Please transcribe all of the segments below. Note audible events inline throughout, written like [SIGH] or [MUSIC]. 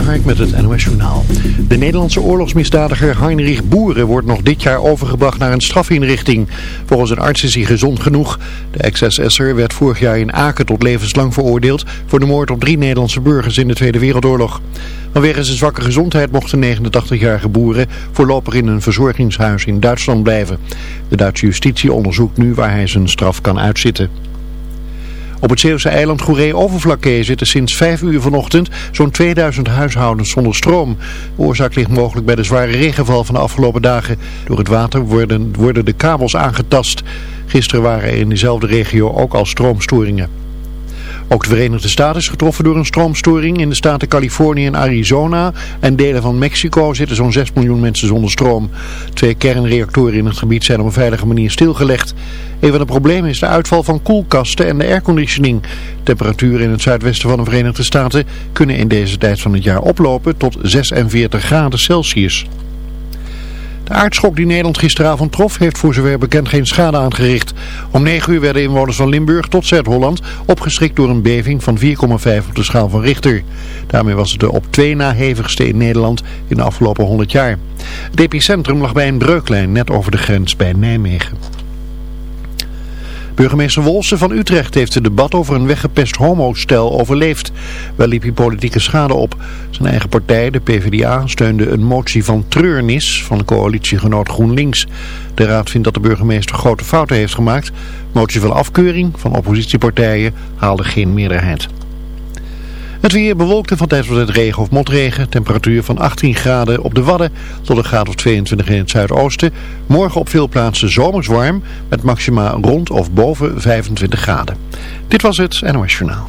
Hark met het NOS Journaal. De Nederlandse oorlogsmisdadiger Heinrich Boeren wordt nog dit jaar overgebracht naar een strafinrichting. Volgens een arts is hij gezond genoeg. De ex-SS'er werd vorig jaar in Aken tot levenslang veroordeeld voor de moord op drie Nederlandse burgers in de Tweede Wereldoorlog. Vanwege zijn zwakke gezondheid mocht de 89-jarige Boeren voorlopig in een verzorgingshuis in Duitsland blijven. De Duitse justitie onderzoekt nu waar hij zijn straf kan uitzitten. Op het Zeeuwse eiland Goeree-Overflakkee zitten sinds 5 uur vanochtend zo'n 2000 huishoudens zonder stroom. De oorzaak ligt mogelijk bij de zware regenval van de afgelopen dagen. Door het water worden, worden de kabels aangetast. Gisteren waren er in dezelfde regio ook al stroomstoringen. Ook de Verenigde Staten is getroffen door een stroomstoring. In de staten Californië en Arizona en delen van Mexico zitten zo'n 6 miljoen mensen zonder stroom. Twee kernreactoren in het gebied zijn op een veilige manier stilgelegd. Een van de problemen is de uitval van koelkasten en de airconditioning. Temperaturen in het zuidwesten van de Verenigde Staten kunnen in deze tijd van het jaar oplopen tot 46 graden Celsius. De aardschok die Nederland gisteravond trof heeft voor zover bekend geen schade aangericht. Om 9 uur werden inwoners van Limburg tot Zuid-Holland opgeschrikt door een beving van 4,5 op de schaal van Richter. Daarmee was het de op twee na hevigste in Nederland in de afgelopen 100 jaar. Het epicentrum lag bij een breuklijn net over de grens bij Nijmegen. Burgemeester Wolse van Utrecht heeft het debat over een weggepest homostel overleefd. Wel liep hij politieke schade op. Zijn eigen partij, de PvdA, steunde een motie van treurnis van coalitiegenoot GroenLinks. De raad vindt dat de burgemeester grote fouten heeft gemaakt. Motie van afkeuring van oppositiepartijen haalde geen meerderheid. Het weer bewolkt van tijd tot tijd regen of motregen. Temperatuur van 18 graden op de Wadden tot een graad of 22 in het zuidoosten. Morgen op veel plaatsen zomers warm met maxima rond of boven 25 graden. Dit was het NOS Journaal.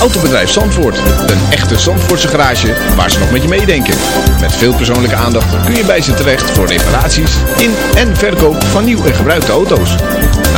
Autobedrijf Zandvoort. Een echte Zandvoortse garage waar ze nog met je meedenken. Met veel persoonlijke aandacht kun je bij ze terecht voor reparaties in en verkoop van nieuw en gebruikte auto's.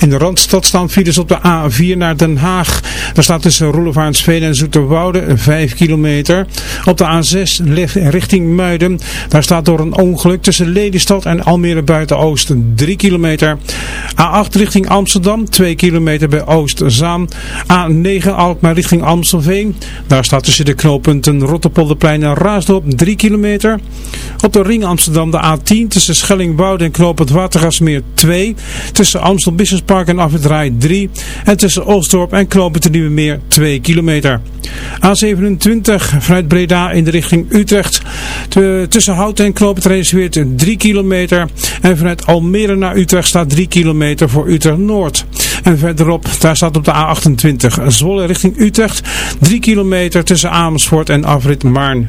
In de Randstad staan files op de A4 naar Den Haag. Daar staat tussen Roelevaartsveen en Zoeterwoude 5 kilometer. Op de A6 richting Muiden. Daar staat door een ongeluk tussen Lelystad en Almere Buiten-Oosten 3 kilometer. A8 richting Amsterdam 2 kilometer bij Oost-Zaan. A9 Alkmaar richting Amstelveen. Daar staat tussen de knooppunten Rotterpolderplein en Raasdorp 3 kilometer. Op de ring Amsterdam de A10 tussen Schellingwoude en knooppunt Watergasmeer 2. Tussen Amstel Business Park en Afwit 3. En tussen Osdorp en Knopen Nieuwe Meer 2 kilometer. A27 vanuit Breda in de richting Utrecht. tussen Houten en Knopen Rijnsweert 3 kilometer. En vanuit Almere naar Utrecht staat 3 kilometer voor Utrecht Noord. En verderop, daar staat op de A28 Zwolle richting Utrecht. 3 kilometer tussen Amersfoort en Afrit Maarn.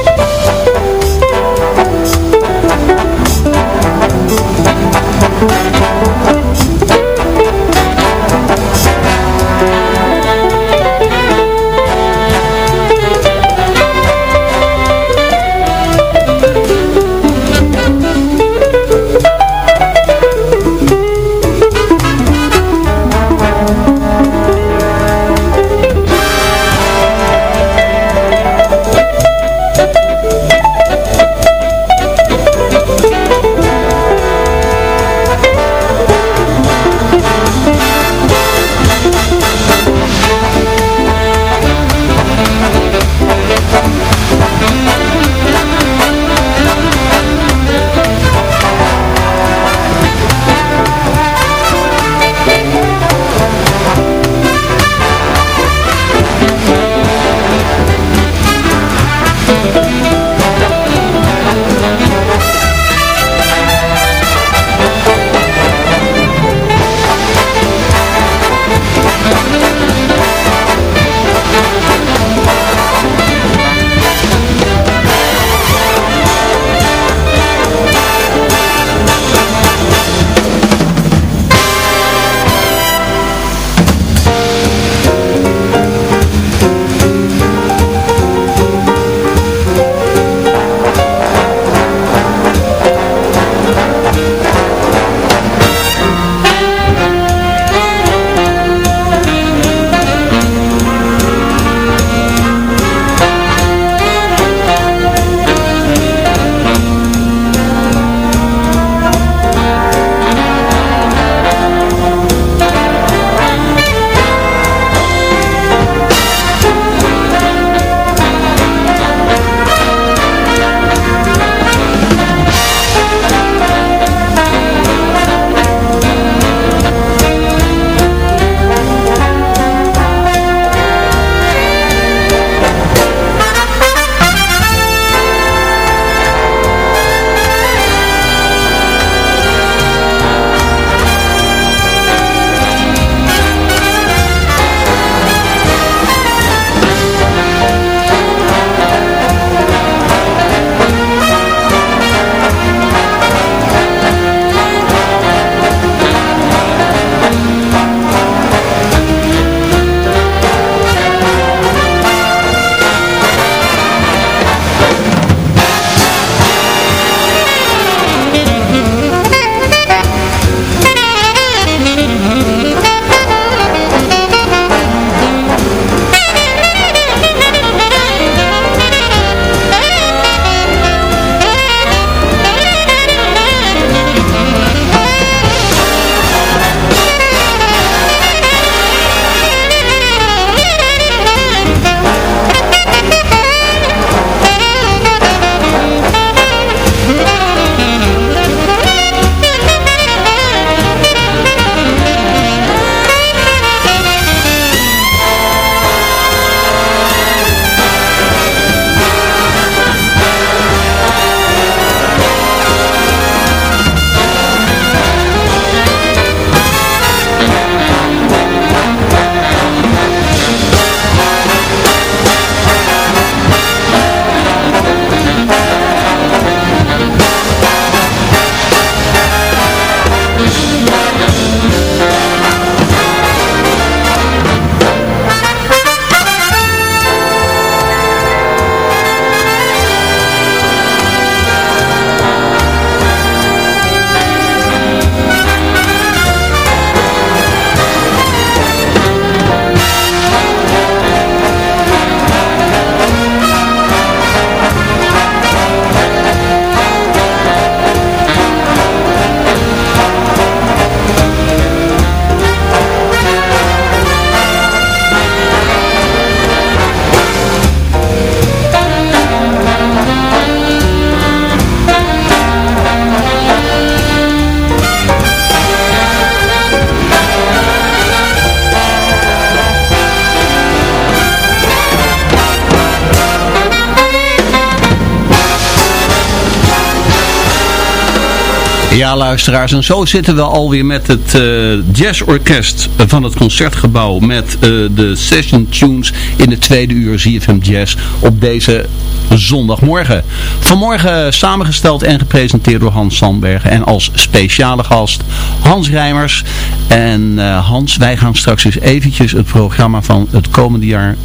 Ja, luisteraars, en zo zitten we alweer met het uh, jazzorkest van het Concertgebouw met uh, de session tunes in de tweede uur ZFM Jazz op deze zondagmorgen. Vanmorgen samengesteld en gepresenteerd door Hans Sandbergen en als speciale gast Hans Rijmers. En uh, Hans, wij gaan straks eens eventjes het programma van het komende jaar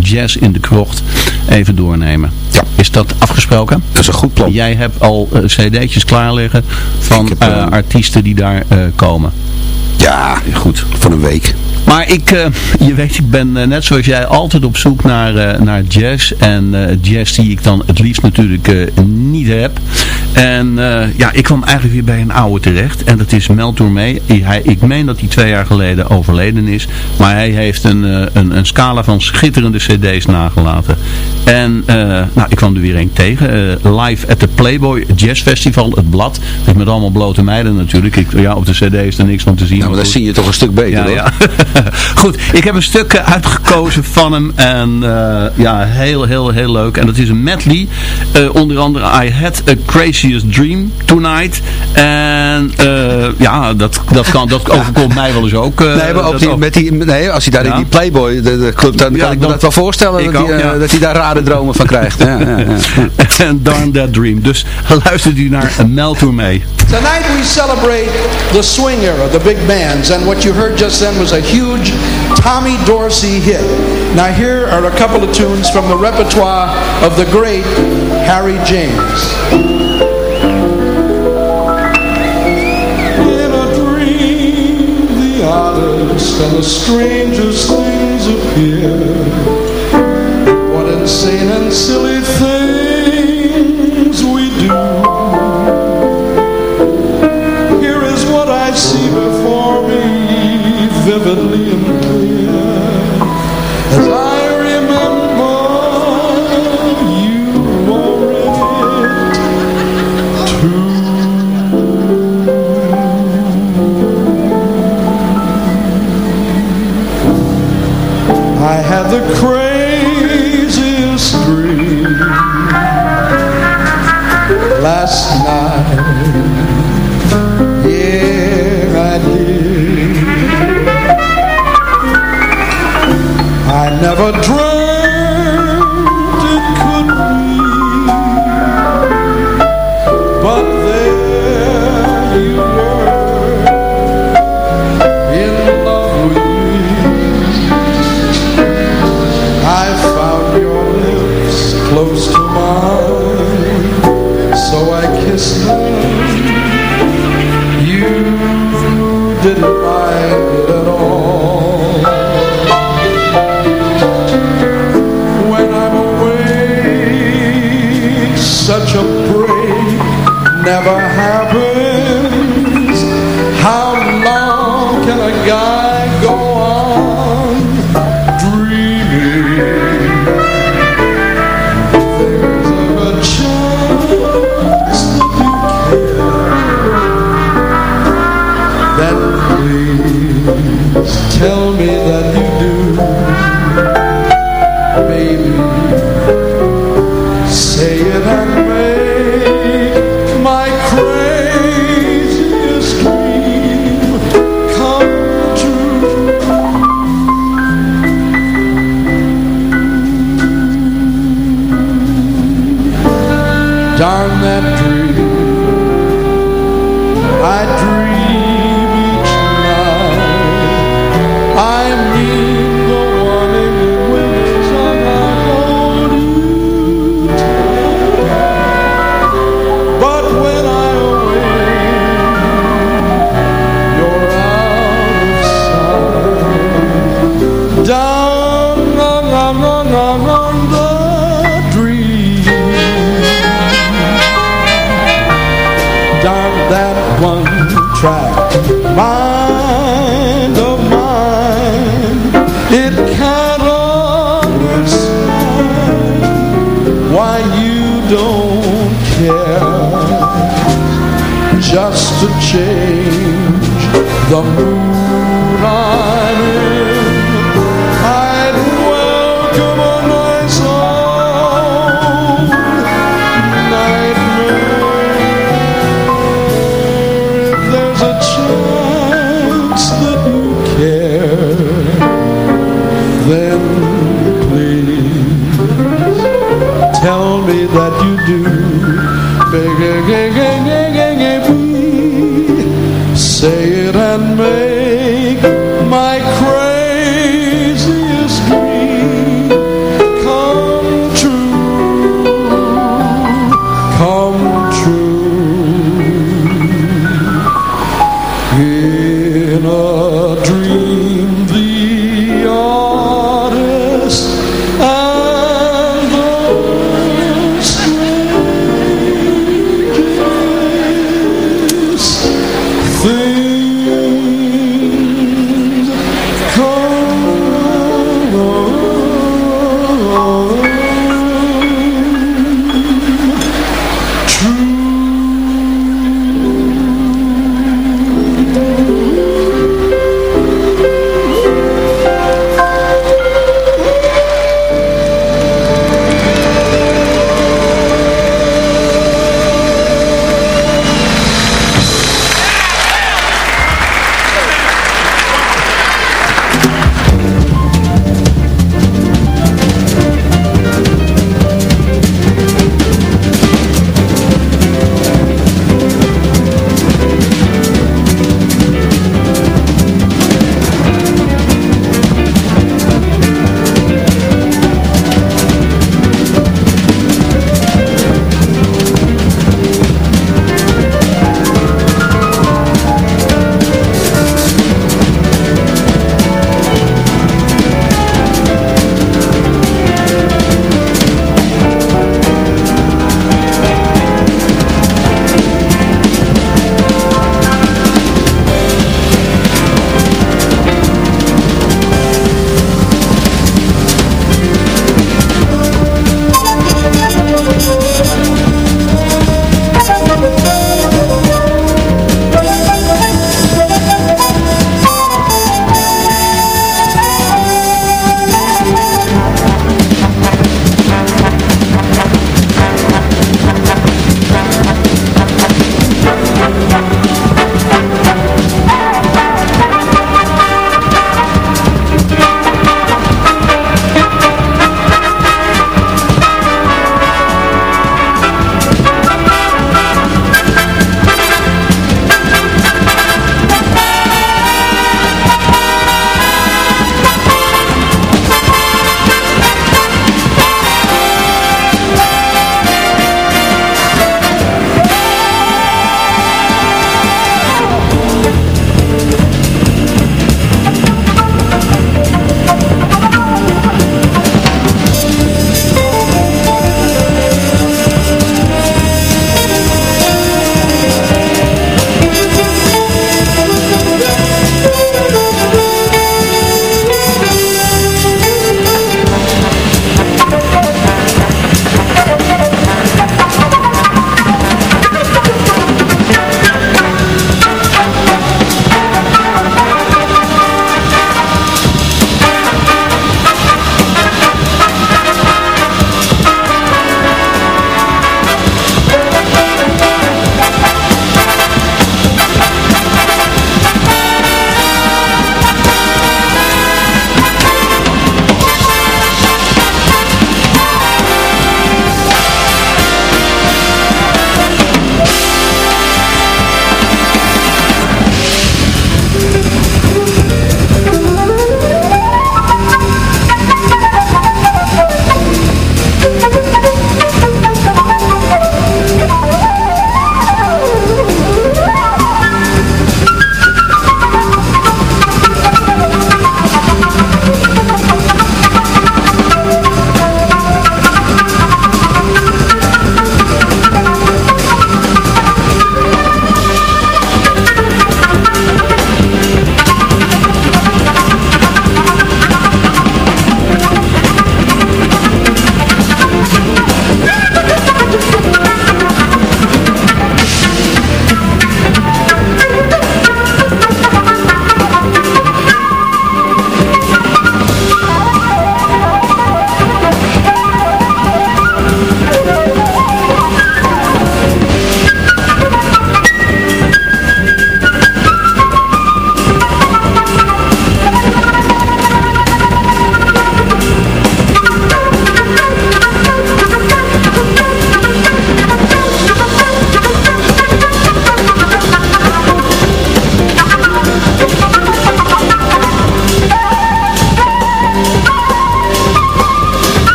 Jazz in de Krocht even doornemen. Ja. Is dat afgesproken? Dat is een goed plan. Jij hebt al cd'tjes klaar liggen van uh, artiesten die daar uh, komen. Ja, goed. Van een week. Maar ik, uh, je weet, ik ben net zoals jij altijd op zoek naar, naar jazz. En jazz die ik dan het liefst natuurlijk niet heb. En ja, ik kwam eigenlijk weer bij een oude terecht. En dat is Mel Tourmee. Hij, ik meen dat hij twee jaar geleden overleden is. Maar hij heeft een, een, een scala van schitterende cd's nagelaten. En nou, ik kwam er weer een tegen. live at the Playboy Jazz Festival, het blad. Met allemaal blote meiden natuurlijk. Ik, ja, op de cd is er niks van te zien. Nou, maar daar zie je toch een stuk beter, ja, ja. [LAUGHS] [LAUGHS] Goed, ik heb een stuk eh, uitgekozen van hem. En uh, ja, heel, heel, heel leuk. En dat is een medley. Uh, onder andere I Had a Craziest Dream Tonight. En ja, dat, dat, kan, dat [LAUGHS] overkomt mij wel eens ook. nee, maar ook die, met die, nee, als hij daar in die Playboy de, de club, dan kan ik me dat wel voorstellen dat, ook, dat hij daar rare dromen van krijgt. ja, ja, [LAUGHS] En Darn That Dream. Dus luistert u naar Mel Tourmee. Tonight we celebrate the swing era, the big bands, and what you heard just then was a huge Tommy Dorsey hit. Now here are a couple of tunes from the repertoire of the great Harry James. In a dream, the oddest and the strangest things appear. What insane and silly things never dreamed In a dream,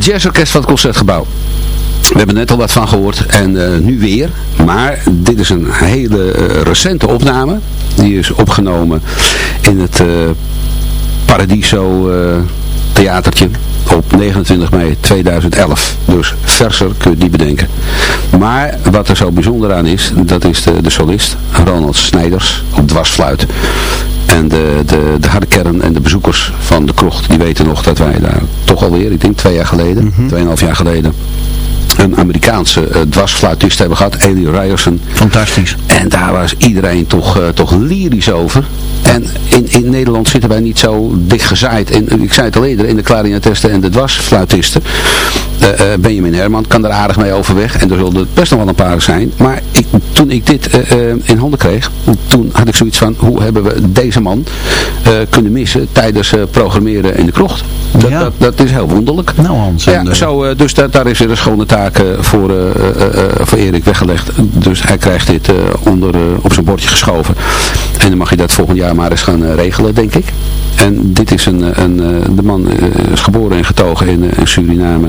Het jazzorkest van het Concertgebouw. We hebben net al wat van gehoord en eh, nu weer. Maar dit is een hele uh, recente opname. Die is opgenomen in het uh, Paradiso theatertje op 29 mei 2011. Dus verser kun je niet bedenken. Maar wat er zo bijzonder aan is, dat is de, de solist Ronald Snijders op dwarsfluit. En de, de, de harde kern en de bezoekers van de krocht, die weten nog dat wij daar toch alweer, ik denk twee jaar geleden, mm -hmm. tweeënhalf jaar geleden, een Amerikaanse uh, dwarsfluitist hebben gehad, Eli Ryerson. Fantastisch. En daar was iedereen toch, uh, toch lyrisch over. En in, in Nederland zitten wij niet zo dicht gezaaid. En, ik zei het al eerder, in de klarinetisten en de dwarsfluitisten. Uh, Benjamin Herman kan er aardig mee overweg. En er zullen best nog wel een paar zijn. Maar ik, toen ik dit in handen kreeg, toen had ik zoiets van, hoe hebben we deze man kunnen missen tijdens programmeren in de krocht. Dat, ja. dat, dat, is heel wonderlijk. Nou Hans. Ja, zo, dus daar is weer een schone taak voor, voor Erik weggelegd. Dus hij krijgt dit onder, op zijn bordje geschoven. En dan mag je dat volgend jaar maar eens gaan regelen, denk ik. En dit is een, een de man is geboren en getogen in, in Suriname.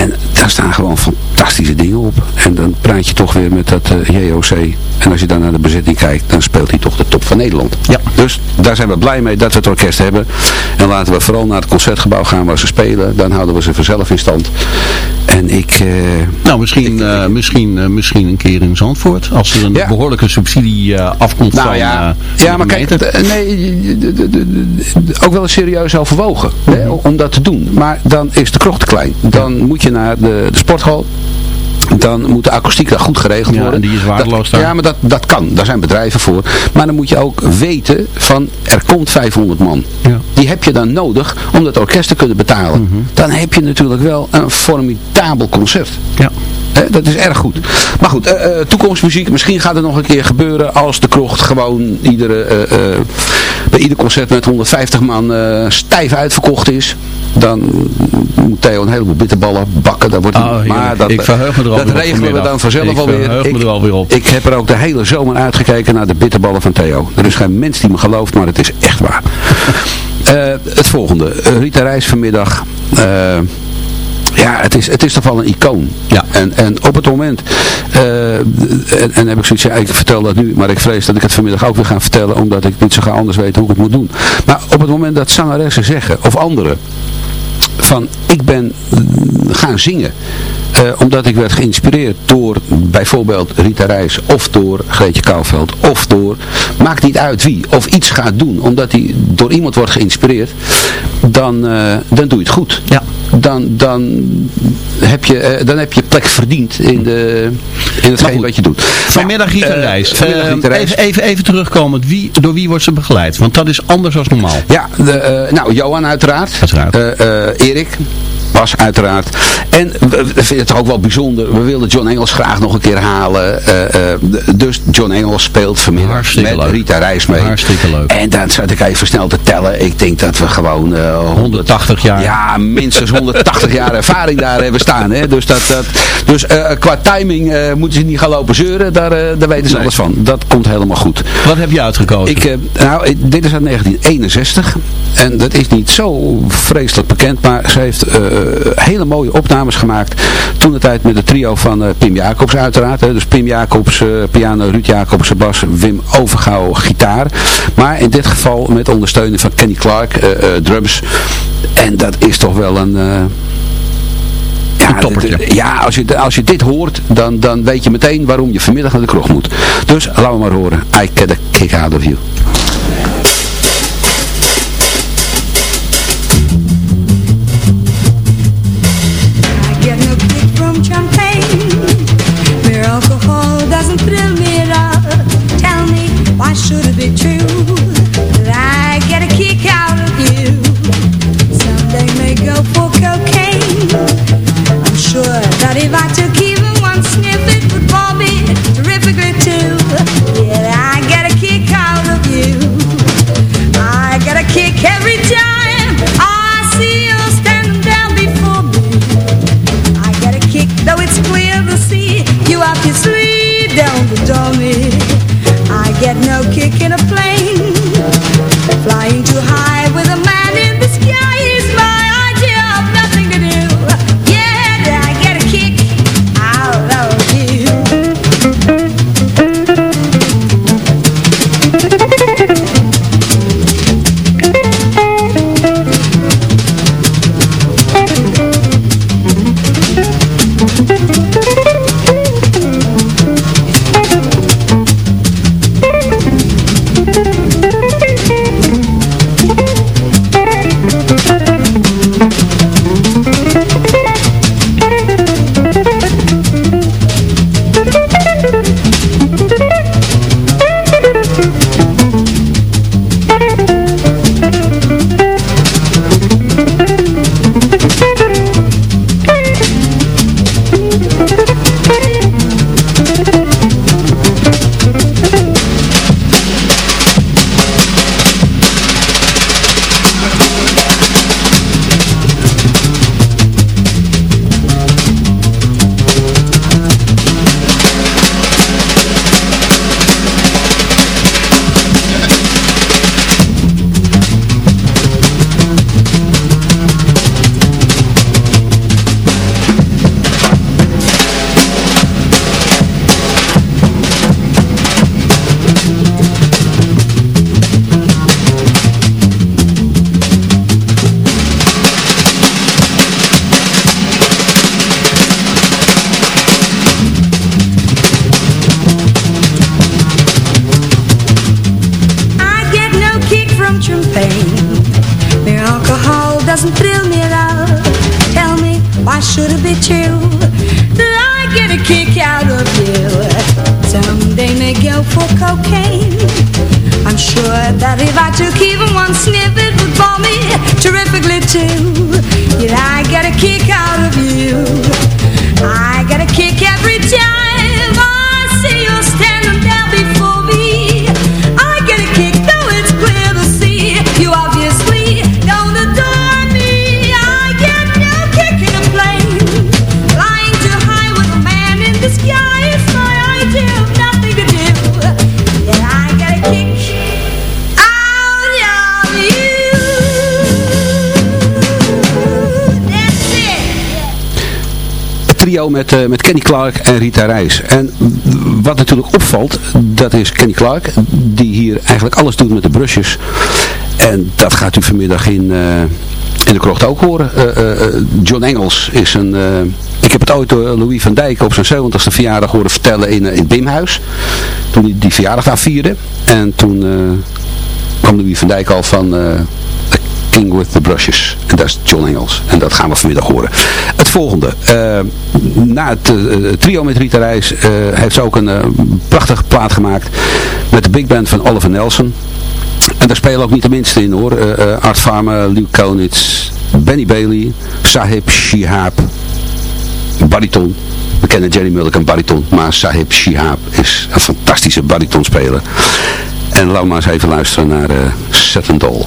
En daar staan gewoon fantastische dingen op. En dan praat je toch weer met dat uh, JOC. En als je dan naar de bezetting kijkt, dan speelt hij toch de top van Nederland. Ja. Dus daar zijn we blij mee dat we het orkest hebben. En laten we vooral naar het concertgebouw gaan waar ze spelen. Dan houden we ze vanzelf in stand. En ik... Uh, nou, misschien, ik, uh, misschien, misschien een keer in Zandvoort. Als er een ja. behoorlijke subsidie afkomt nou, van ja, ja maar kijk, nee, ook wel serieus overwogen. Mm -hmm. hè, om dat te doen. Maar dan is de krocht te klein. Dan moet je naar de, de sporthal dan moet de akoestiek daar goed geregeld ja, worden. en die is waardeloos dat, Ja, maar dat, dat kan. Daar zijn bedrijven voor. Maar dan moet je ook weten van, er komt 500 man. Ja. Die heb je dan nodig om dat orkest te kunnen betalen. Mm -hmm. Dan heb je natuurlijk wel een formidabel concert. Ja. He, dat is erg goed. Maar goed, uh, uh, toekomstmuziek. Misschien gaat het nog een keer gebeuren als de krocht gewoon iedere, uh, bij ieder concert met 150 man stijf uitverkocht is. Dan moet Theo een heleboel bitterballen bakken. Dat wordt oh, maar dat, ik verheug me er dat regelen we dan vanzelf ik alweer. Ik, me er alweer op. ik heb er ook de hele zomer uitgekeken naar de bitterballen van Theo. Er is geen mens die me gelooft, maar het is echt waar. [LAUGHS] het volgende. Rita Reis vanmiddag... Ja, het is, het is toch wel een icoon. Ja. En, en op het moment, uh, en, en heb ik zoiets, ja, ik vertel dat nu, maar ik vrees dat ik het vanmiddag ook weer ga vertellen, omdat ik niet zo ga anders weten hoe ik het moet doen. Maar op het moment dat zangeressen zeggen, of anderen, van ik ben gaan zingen. Uh, omdat ik werd geïnspireerd door bijvoorbeeld Rita Reis of door Greetje Kouwveld of door, maakt niet uit wie, of iets gaat doen omdat hij door iemand wordt geïnspireerd, dan, uh, dan doe je het goed. Ja. Dan, dan, heb je, uh, dan heb je plek verdiend in, de, in hetgeen wat je doet. Vanmiddag Rita Reis. Even, even, even terugkomen, wie, door wie wordt ze begeleid? Want dat is anders dan normaal. Ja, de, nou Johan uiteraard. Uiteraard. Erik. Bas uiteraard. En we vinden het ook wel bijzonder. We wilden John Engels graag nog een keer halen. Uh, uh, dus John Engels speelt vanmiddag Hartstikke met leuk. Rita Reis mee. Hartstikke leuk. En dan zat ik even snel te tellen. Ik denk dat we gewoon... Uh, 180 jaar. Ja, minstens 180 jaar ervaring daar hebben staan. Hè. Dus, dat, dat, dus qua timing moeten ze niet gaan lopen zeuren. Daar, daar weten ze Nee. alles van. Dat komt helemaal goed. Wat heb je uitgekozen? Ik, eh, nou, dit is uit 1961 en dat is niet zo vreselijk bekend, maar ze heeft eh, hele mooie opnames gemaakt. Toen de tijd met het trio van eh, Pim Jacobs uiteraard. Hè, dus Pim Jacobs, eh, piano, Ruud Jacobs, bas, Wim Overgouw, gitaar. Maar in dit geval met ondersteuning van Kenny Clark, eh, eh, drums. En dat is toch wel een... eh, ja, ja, als je, als je dit hoort, dan, dan weet je meteen waarom je vanmiddag naar de kroeg moet. Dus laten we maar horen. I get a kick out of you. Met, eh, met Kenny Clark en Rita Reis. En wat natuurlijk opvalt, dat is Kenny Clark, die hier eigenlijk alles doet met de brusjes. En dat gaat u vanmiddag in, eh, in de krocht ook horen. Eh, John Engels is een... ik heb het ooit door Louis van Dijk op zijn 70ste verjaardag horen vertellen in, in Bimhuis. Toen hij die verjaardag daar vierde. En toen kwam Louis van Dijk al van... King with the Brushes. En dat is John Engels. En dat gaan we vanmiddag horen. Het volgende. eh, na het eh, trio met Rita Reis eh, heeft ze ook een prachtige plaat gemaakt. Met de big band van Oliver Nelson. En daar spelen ook niet de minste in hoor. Art Farmer, Luke Konitz, Benny Bailey, Sahib Shihab, bariton. We kennen Jerry Mulligan bariton, maar Sahib Shihab is een fantastische baritonspeler. En we maar eens even luisteren naar uh, Doll.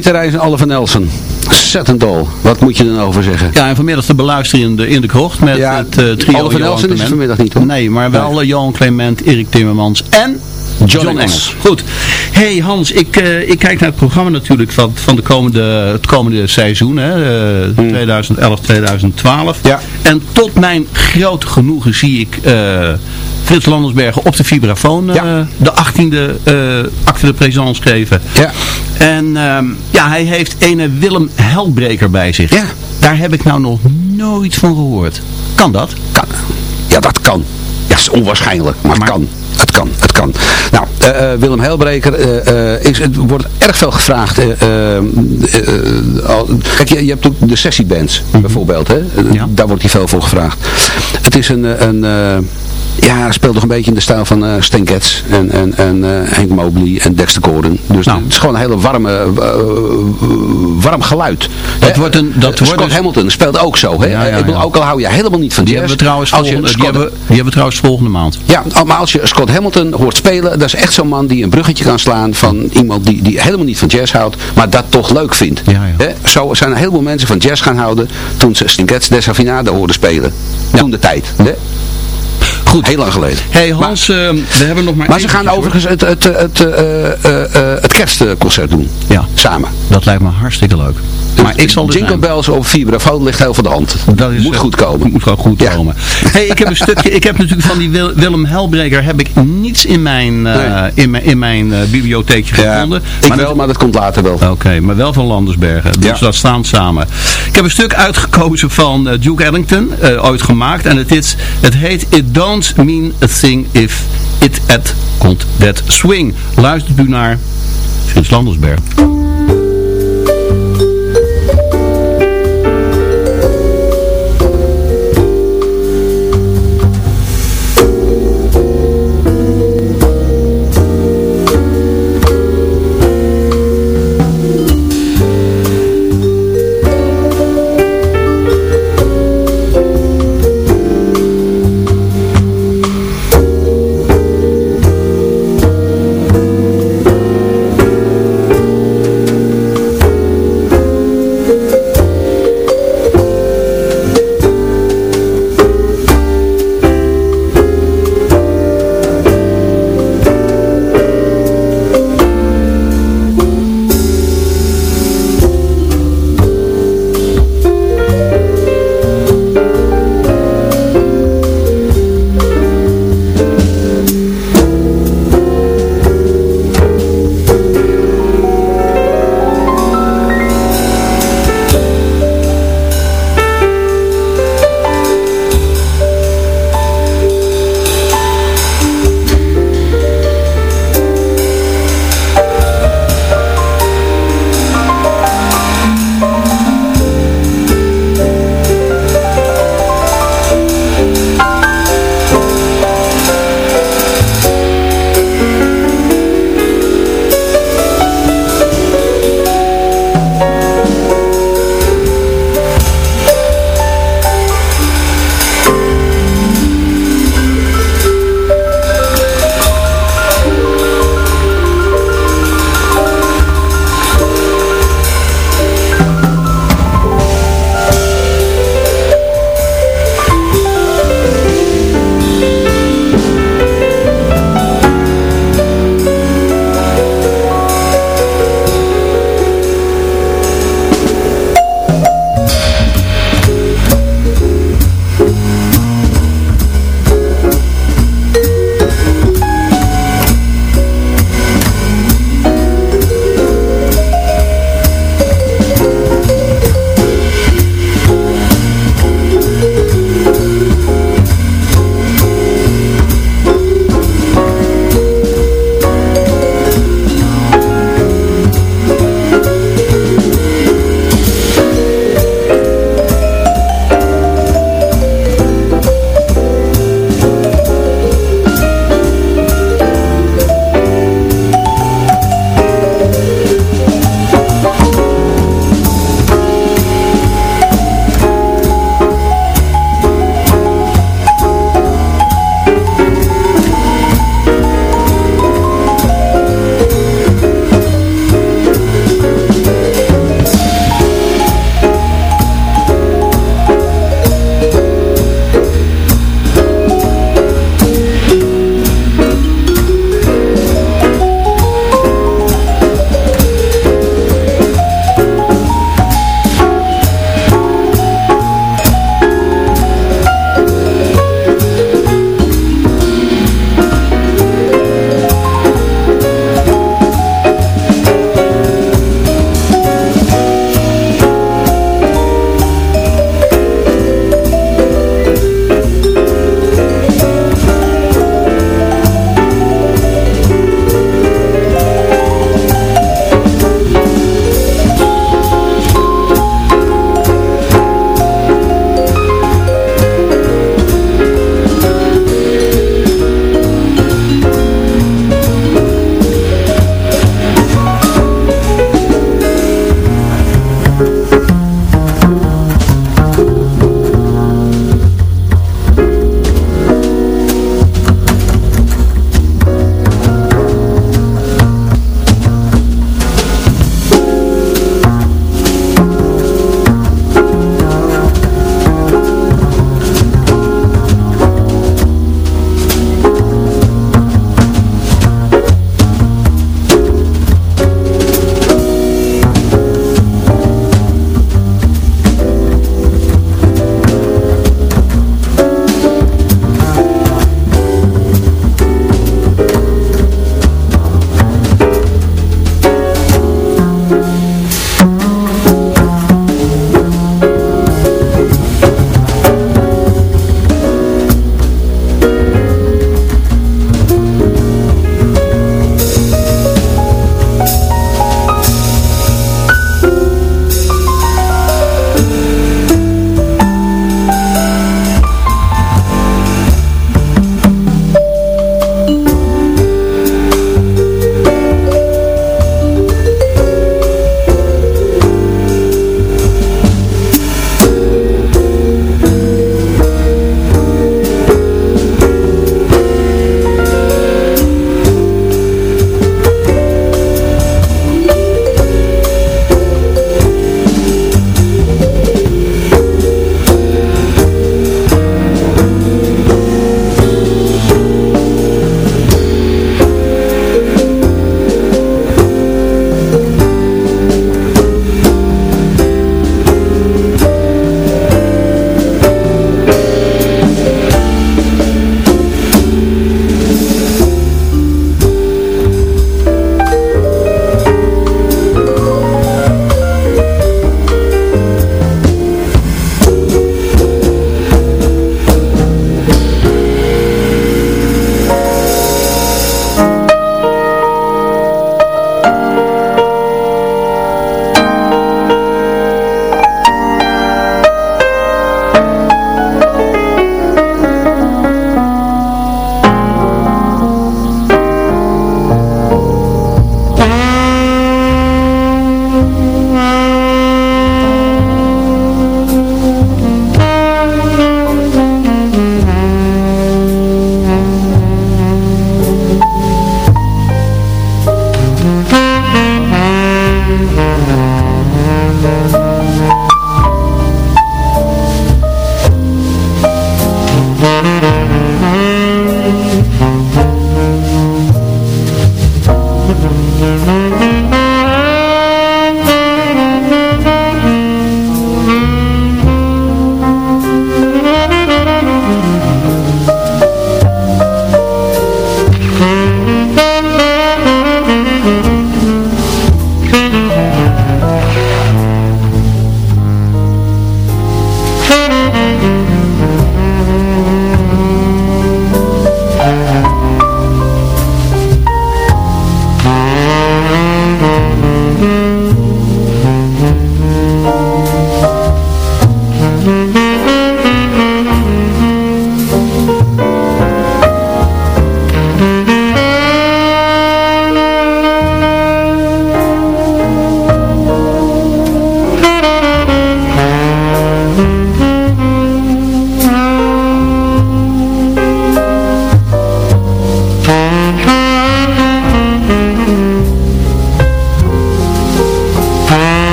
Rita Reis en Oliver Nelson. Set Doll. Wat moet je er nou over zeggen? Ja, en vanmiddag te beluisteren in de, in de krocht met Ja, het eh, trio Oliver Johan Nelson is Clement. vanmiddag niet, hoor. Nee, maar wel Nee. Johan Clement, Erik Timmermans en John, Engels. Engels. Goed. hey Hans, ik, eh, ik kijk naar het programma natuurlijk van, van de komende, het komende seizoen, hè, eh, 2011, 2012. Hmm. Ja. En tot mijn grote genoegen zie ik eh, Frits Landersbergen op de vibrafoon eh, Ja. de 18e eh acte de présence geven. Ja. En ehm, ja, hij heeft ene Willem Helbreker bij zich. Ja. Daar heb ik nou nog nooit van gehoord. Kan dat? Kan. Ja, dat kan. Ja. is onwaarschijnlijk, maar, het kan. Het kan, het kan. Nou, eh, Willem Helbreker, eh, is, het wordt erg veel gevraagd. kijk, je, je hebt ook de sessiebands bijvoorbeeld. Hè? Ja. Daar wordt hij veel voor gevraagd. Het is een... een ja, hij speelt toch een beetje in de stijl van eh Stan Getz en, en, en eh, Hank Mobley en Dexter Gordon. Dus Nou. het is gewoon een hele warme, eh, warm geluid. Dat wordt een- dat wordt Scott dus- Hamilton speelt ook zo. Hè? Ja, ja, Ik bedoel, ook al hou je helemaal niet van Die jazz. hebben we trouwens als je volgende, die hebben, die hebben we trouwens volgende maand. ja, maar als je Scott Hamilton hoort spelen, dat is echt zo'n man die een bruggetje kan slaan van iemand die, die helemaal niet van jazz houdt, maar dat toch leuk vindt. Hè? Zo zijn een heleboel mensen van jazz gaan houden toen ze Stan Getz Desafinado hoorden spelen. Toen de tijd. Hè? Goed. Heel lang geleden. hey Hans, eh, we hebben nog maar Maar ze gaan overigens het, het, het, eh, eh, eh, het kerstconcert doen. Ja. Samen. Dat lijkt me hartstikke leuk. Maar ik zal er Jingle zijn. bells op vibrafoon ligt heel voor de hand. Dat is, Moet eh, goed komen. Moet gewoon goed Ja. komen. Hey, ik heb een stukje, ik heb natuurlijk van die Wil- Willem Helbreker heb ik niets in mijn, eh, in mijn, in mijn eh, bibliotheekje gevonden. ik Maar wel, dat- maar dat komt later wel. Oké, maar wel van Landersbergen. Dus Ja. dat staan samen. Ik heb een stuk uitgekozen van Duke Ellington, ooit gemaakt. En het, is, het heet It Don't Mean a Thing If It At Komt That Swing. Luistert u naar Frits Landersberg.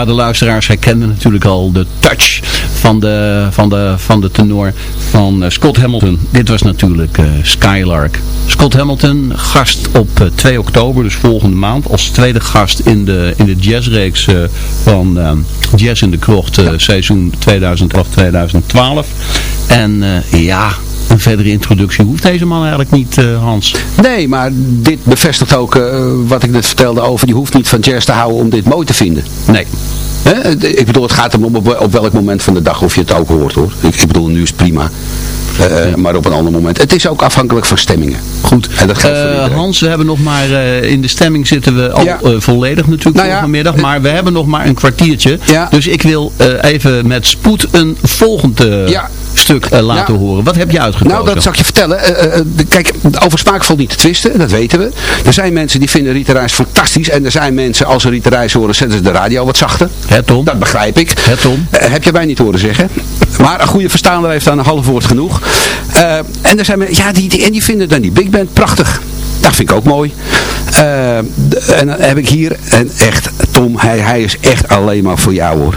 Ja, de luisteraars herkenden natuurlijk al de touch van de, van de, van de tenor van eh, Scott Hamilton. Dit was natuurlijk uh, Skylark. Scott Hamilton, gast op uh, 2 oktober, dus volgende maand, als tweede gast in de, in de jazzreeks van Jazz in de Krocht, seizoen 2011-2012. En ja, een verdere introductie hoeft deze man eigenlijk niet, uh, Hans. Nee, maar dit bevestigt ook uh, wat ik net vertelde over, je hoeft niet van jazz te houden om dit mooi te vinden. Nee. He? Ik bedoel, het gaat erom op, op welk moment van de dag of je het ook hoort hoor. Ik, ik bedoel, nu is prima. Uh, maar op een ander moment. Het is ook afhankelijk van stemmingen. Goed. En dat geldt uh, voor Hans, we hebben nog maar, uh, in de stemming zitten we al ja. volledig natuurlijk nou ja, vanmiddag. Maar we hebben nog maar een kwartiertje. Ja. Dus ik wil even met spoed een volgend stuk laten horen. Wat heb je uitgekozen? Nou, dat zal ik je vertellen. kijk, over smaak valt niet te twisten. Dat weten we. Er zijn mensen die vinden Rita Reis fantastisch. En er zijn mensen, als ze Rita Reis horen, zetten ze de radio wat zachter. Het Tom. Dat begrijp ik. Het Tom. heb je mij niet horen zeggen. Maar een goede verstaander heeft aan een half woord genoeg. En, er zijn, ja, die, die, en die vinden dan die big band prachtig. Dat vind ik ook mooi. Uh, en dan heb ik hier, en echt, Tom, hij, hij is echt alleen maar voor jou hoor.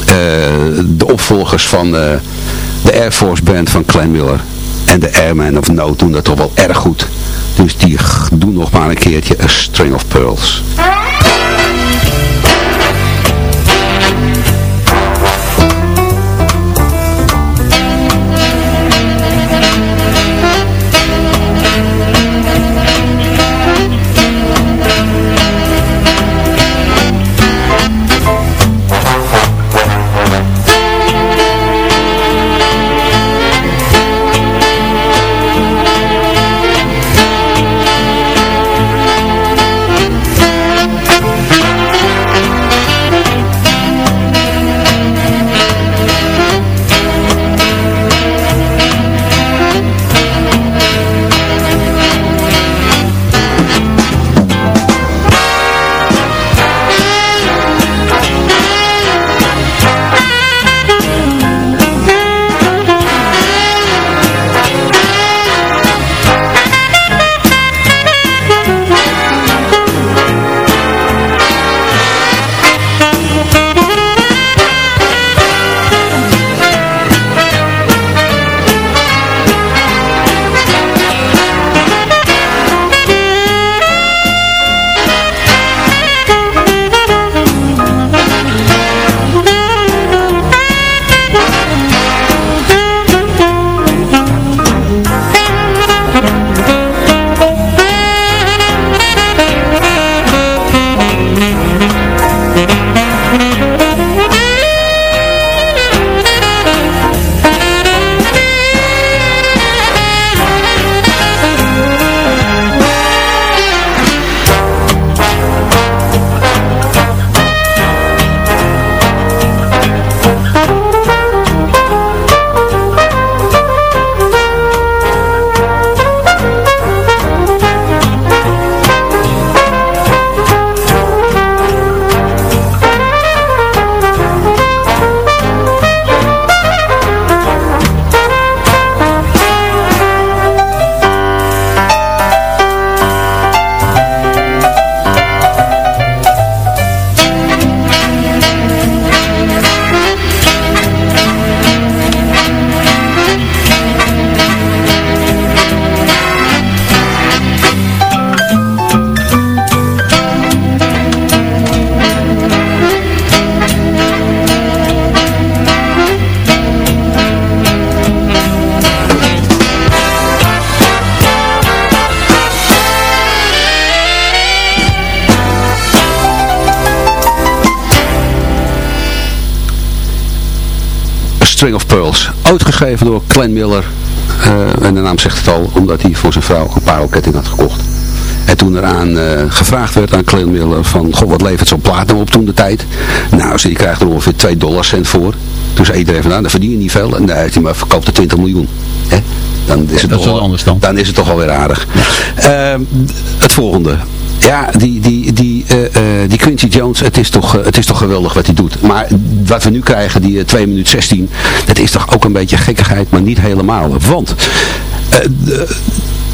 Uh, de opvolgers van de Air Force Band van Clem Miller en de Airman of No doen dat toch wel erg goed. Dus die doen nog maar een keertje A String of Pearls. Uitgeschreven door Glenn Miller. Uh, en de naam zegt het al, omdat hij voor zijn vrouw een parelketting had gekocht. En toen eraan uh, gevraagd werd aan Glenn Miller van, god wat levert zo'n plaat nou op toen de tijd? Nou, ze krijgt er ongeveer 2 dollar cent voor. Toen zei iedereen van, nou, dan verdien je niet veel. En heeft hij maar verkoopt er 20 miljoen. Hè? Dan is het dat toch is anders dan. Dan is het toch alweer aardig. Ja. Uh, het volgende. Ja, die, die, die, uh, die Quincy Jones, het is, toch, uh, het is toch geweldig wat hij doet. Maar wat we nu krijgen, die 2 minuten 16, dat is toch ook een beetje gekkigheid, maar niet helemaal. Want...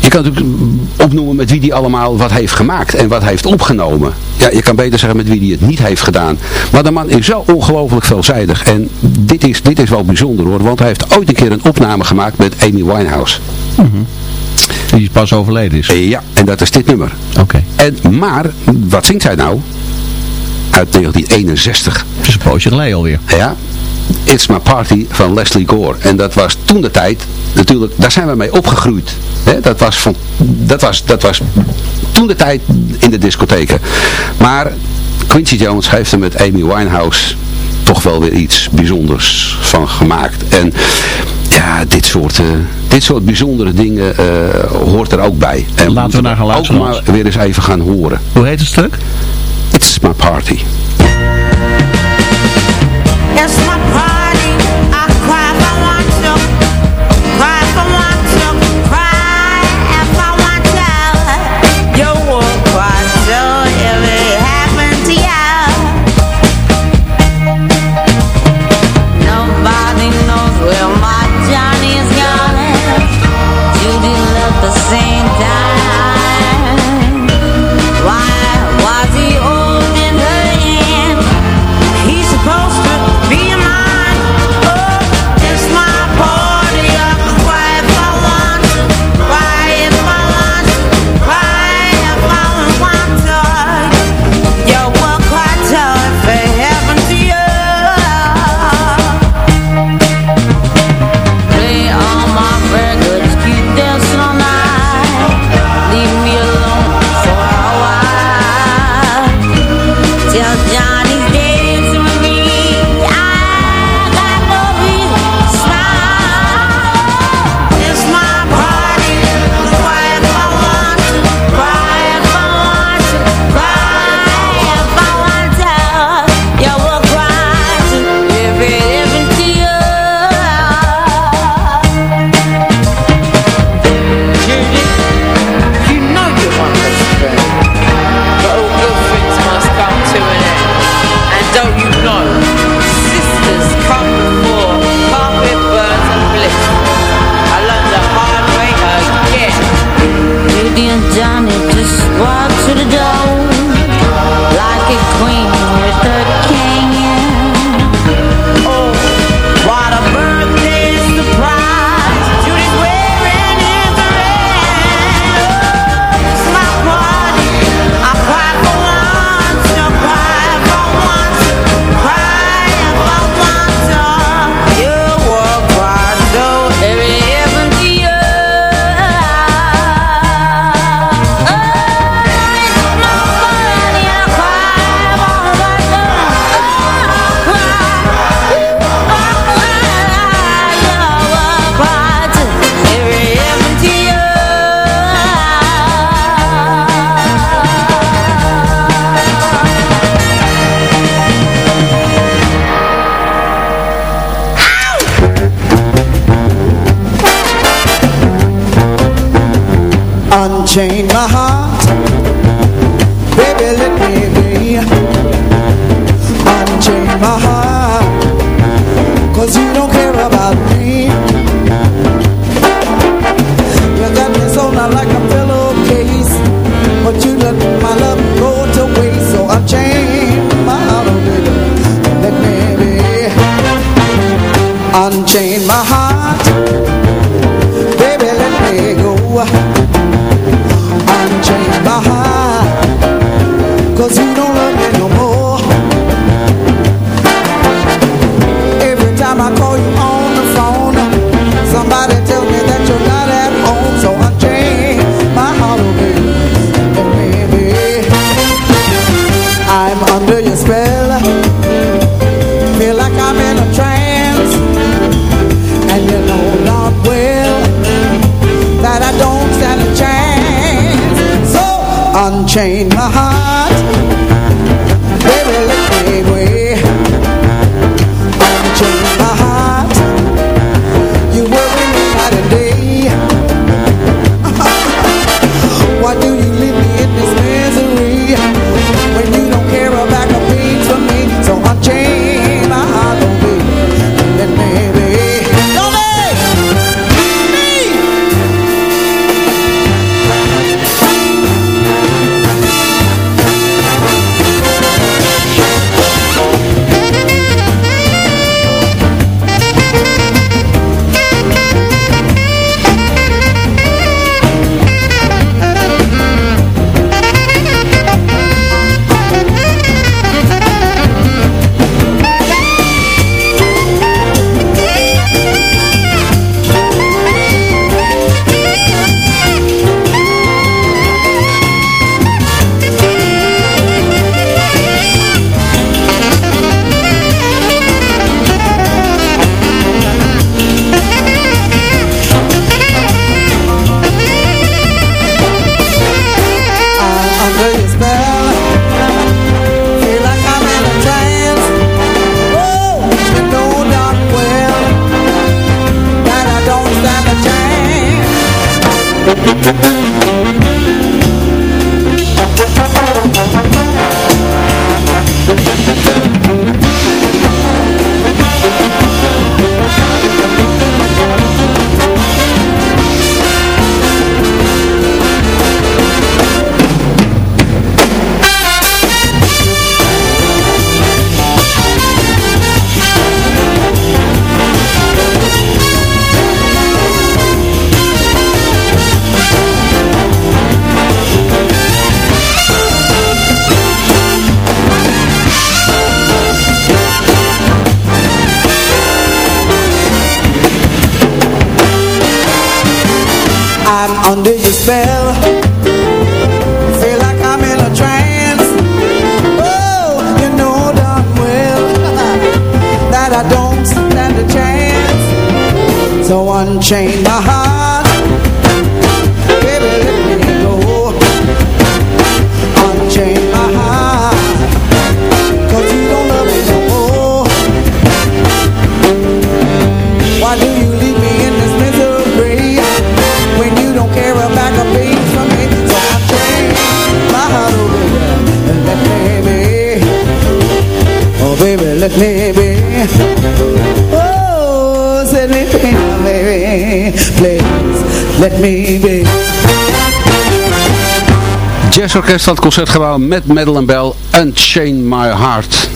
je kan natuurlijk opnoemen met wie die allemaal wat heeft gemaakt en wat heeft opgenomen. Ja, je kan beter zeggen met wie die het niet heeft gedaan. Maar de man is zo ongelooflijk veelzijdig. En dit is, dit is wel bijzonder hoor, want hij heeft ooit een keer een opname gemaakt met Amy Winehouse. Die pas overleden is. Eh, Ja, en dat is dit nummer. Oké. En, maar, wat zingt zij nou? Uit 1961. Het is een poosje geleden alweer. Ja, It's My Party van Leslie Gore. En dat was toen de tijd, natuurlijk, daar zijn we mee opgegroeid. Dat, was van, dat, was, dat was toen de tijd in de discotheken. Maar Quincy Jones heeft er met Amy Winehouse toch wel weer iets bijzonders van gemaakt. En ja, dit soort, eh, dit soort bijzondere dingen eh, hoort er ook bij. En Laten we naar gaan luisteren, Ook maar weer eens even gaan horen. Hoe heet het stuk? It's My Party. It's my party. Unchain my heart, baby, let me be. Unchain my heart, Baby, let me be Oh, set me free now baby Please, let me be Jazzorkest van het Concertgebouw met Madeleine Bell, Unchain My Heart.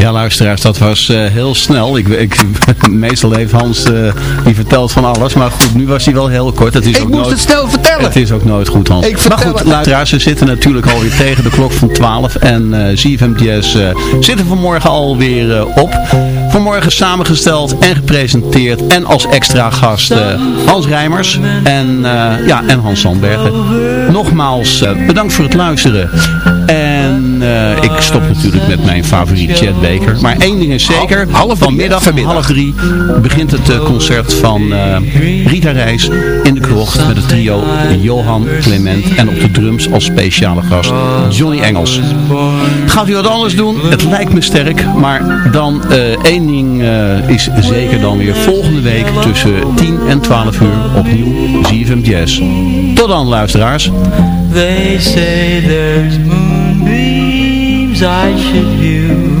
Ja, luisteraars, dat was eh, heel snel. Ik, ik, [LAUGHS] meestal heeft Hans eh, die vertelt van alles. Maar goed, nu was hij wel heel kort. Het is Ik ook moest nooit, het snel vertellen. Het is ook nooit goed, Hans. Ik maar goed, luisteraars, we zitten natuurlijk alweer tegen de klok van 12. En eh ZFM zit er vanmorgen alweer eh, op. Vanmorgen samengesteld en gepresenteerd. En als extra gast eh, Hans Rijmers en, eh, ja, en Hans Sandbergen. Nogmaals, eh, bedankt voor het luisteren. En ik stop natuurlijk met mijn favoriet Chet Baker. Maar één ding is zeker. Half vanmiddag om half drie begint het concert van Rita Reis in de krocht met het trio Johan Clement. En op de drums als speciale gast Johnny Engels. Gaat u wat anders doen? Het lijkt me sterk. Maar dan één ding eh, is zeker dan weer volgende week tussen 10 en 12 uur opnieuw ZFM Jazz. Tot dan luisteraars. They say there's moonbeams I should view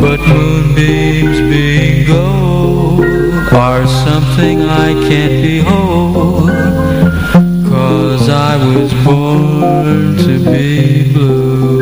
But moonbeams being gold Are something I can't behold Cause I was born to be blue